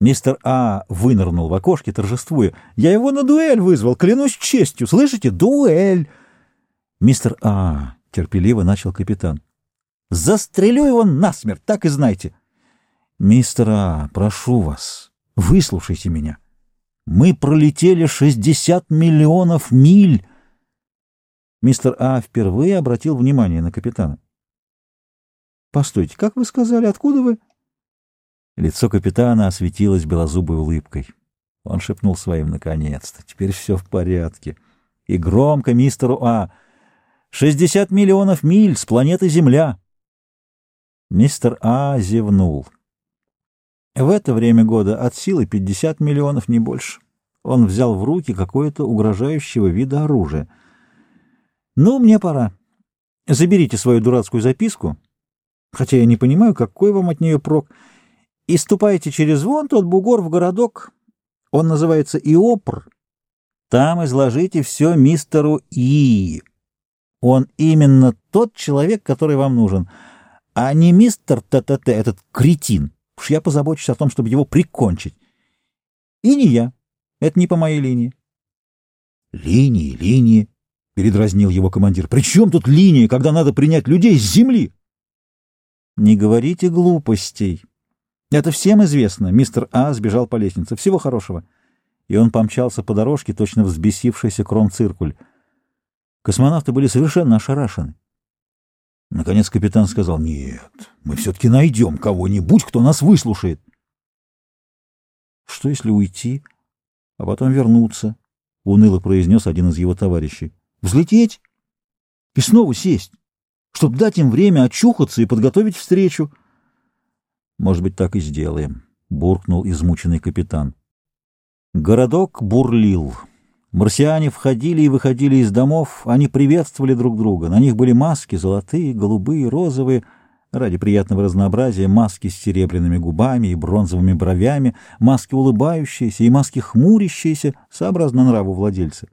Мистер А вынырнул в окошке, торжествуя. «Я его на дуэль вызвал, клянусь честью! Слышите? Дуэль!» «Мистер А!» — терпеливо начал капитан. «Застрелю его насмерть, так и знайте!» «Мистер А, прошу вас, выслушайте меня. Мы пролетели шестьдесят миллионов миль!» Мистер А впервые обратил внимание на капитана. «Постойте, как вы сказали, откуда вы?» Лицо капитана осветилось белозубой улыбкой. Он шепнул своим «наконец-то, теперь все в порядке». И громко мистеру А. «Шестьдесят миллионов миль с планеты Земля». Мистер А зевнул. В это время года от силы пятьдесят миллионов, не больше. Он взял в руки какое-то угрожающего вида оружие. «Ну, мне пора. Заберите свою дурацкую записку, хотя я не понимаю, какой вам от нее прок» и ступайте через вон тот бугор в городок, он называется Иопр. Там изложите все мистеру И. Он именно тот человек, который вам нужен, а не мистер ТТТ, этот кретин. Уж я позабочусь о том, чтобы его прикончить. И не я. Это не по моей линии. Линии, линии, — передразнил его командир. При чем тут линии, когда надо принять людей с земли? Не говорите глупостей, это всем известно. Мистер А сбежал по лестнице. Всего хорошего. И он помчался по дорожке, точно взбесившийся крон-циркуль. Космонавты были совершенно ошарашены. Наконец капитан сказал, «Нет, мы все-таки найдем кого-нибудь, кто нас выслушает». «Что, если уйти, а потом вернуться?» — уныло произнес один из его товарищей. «Взлететь и снова сесть, чтобы дать им время очухаться и подготовить встречу». Может быть, так и сделаем, — буркнул измученный капитан. Городок бурлил. Марсиане входили и выходили из домов, они приветствовали друг друга. На них были маски золотые, голубые, розовые, ради приятного разнообразия, маски с серебряными губами и бронзовыми бровями, маски улыбающиеся и маски хмурящиеся, сообразно нраву владельца.